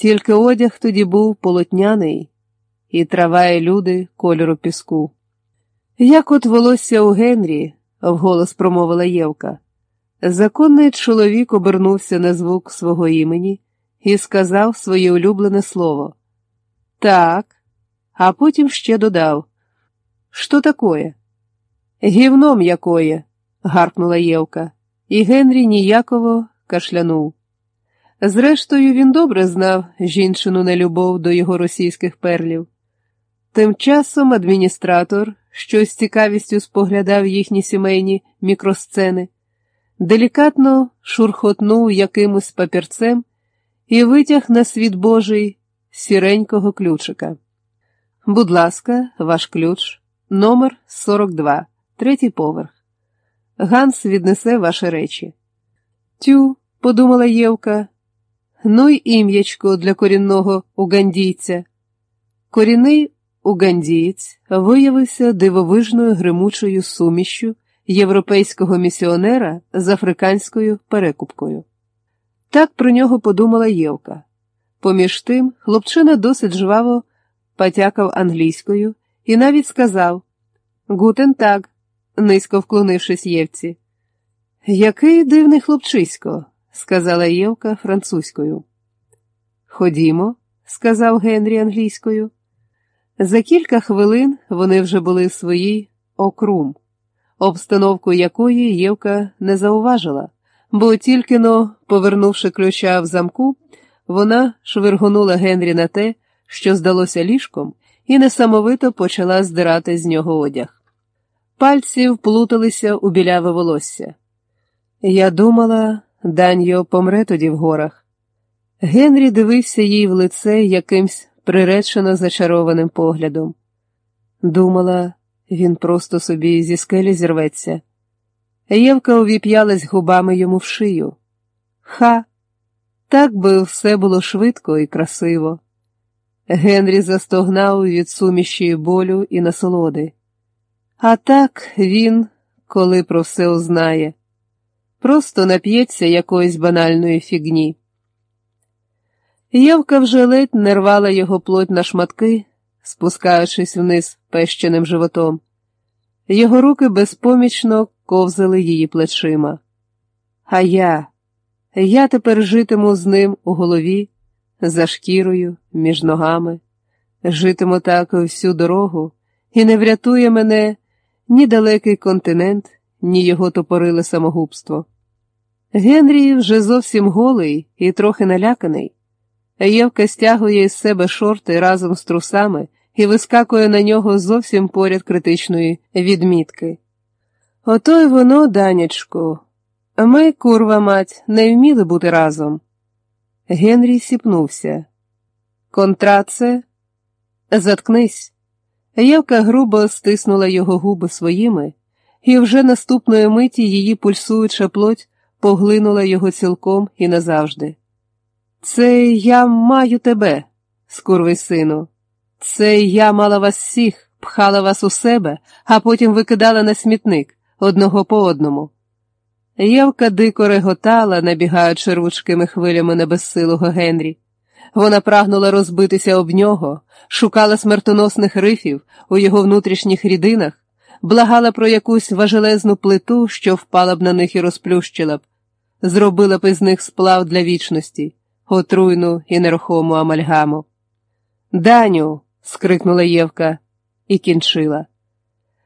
Тільки одяг тоді був полотняний, і трава і люди кольору піску. Як от волосся у Генрі, вголос промовила Євка. Законний чоловік обернувся на звук свого імені і сказав своє улюблене слово. Так, а потім ще додав. Що такое? Гівном якое, гаркнула Євка, і Генрі ніяково кашлянув. Зрештою, він добре знав жінчину нелюбов до його російських перлів. Тим часом адміністратор, що з цікавістю споглядав їхні сімейні мікросцени, делікатно шурхотнув якимось папірцем і витяг на світ Божий сіренького ключика. Будь ласка, ваш ключ, номер 42, третій поверх. Ганс віднесе ваші речі. Тю, подумала Євка, ну й ім'ячко для корінного угандійця. Корінний угандієць виявився дивовижною гримучою сумішю європейського місіонера з африканською перекупкою. Так про нього подумала Євка. Поміж тим, хлопчина досить жваво потякав англійською і навіть сказав Гутен так, низько вклонившись Євці. Який дивний хлопчисько, сказала Євка французькою. Ходімо, сказав Генрі англійською. За кілька хвилин вони вже були в своїй окрум, обстановку якої Євка не зауважила, бо тільки но, повернувши ключа в замку, вона швиргонула Генрі на те, що здалося ліжком, і несамовито почала здирати з нього одяг. Пальці вплуталися у біляве волосся. Я думала, Даньо помре тоді в горах. Генрі дивився їй в лице якимсь приречено зачарованим поглядом. Думала, він просто собі зі скелі зірветься. Євка увіп'ялась губами йому в шию. Ха, так би все було швидко і красиво. Генрі застогнав від суміші болю і насолоди. А так він, коли про все узнає, просто нап'ється якоїсь банальної фігні. Євка вже ледь не рвала його плоть на шматки, спускаючись вниз пещеним животом. Його руки безпомічно ковзали її плечима. А я, я тепер житиму з ним у голові, за шкірою, між ногами, житиму так всю дорогу, і не врятує мене ні далекий континент, ні його топориле самогубство. Генрій вже зовсім голий і трохи наляканий. Євка стягує із себе шорти разом з трусами і вискакує на нього зовсім поряд критичної відмітки. Ото й воно, данячку, ми, курва мать, не вміли бути разом. Генрій сіпнувся. Контраце, заткнись. Євка грубо стиснула його губи своїми, і вже наступної миті її пульсуюча плоть поглинула його цілком і назавжди. Це я маю тебе, скурвий сину. Це я мала вас всіх, пхала вас у себе, а потім викидала на смітник одного по одному. Євка дико реготала, набігаючи ручкими хвилями на безсилого Генрі. Вона прагнула розбитися об нього, шукала смертоносних рифів у його внутрішніх рідинах, благала про якусь важелезну плиту, що впала б на них і розплющила б, зробила б із них сплав для вічності, отруйну і нерухому амальгаму. Даню. скрикнула Євка і кінчила.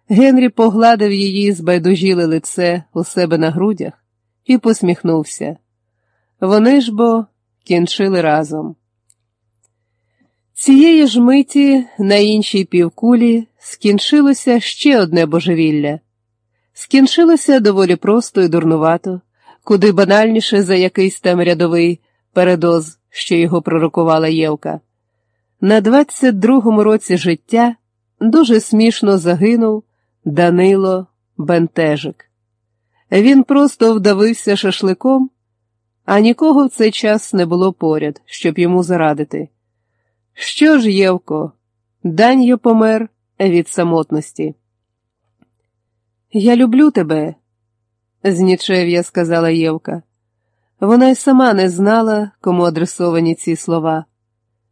Генрі погладив її збайдужіле лице у себе на грудях і посміхнувся. Вони ж бо кінчили разом. Цієї ж миті на іншій півкулі скінчилося ще одне божевілля. Скінчилося доволі просто і дурнувато, куди банальніше за якийсь там рядовий передоз, що його пророкувала Євка. На 22-му році життя дуже смішно загинув Данило Бентежик. Він просто вдавився шашликом, а нікого в цей час не було поряд, щоб йому зарадити. Що ж, Євко, Даньо помер від самотності. Я люблю тебе, знічев'я сказала Євка. Вона й сама не знала, кому адресовані ці слова.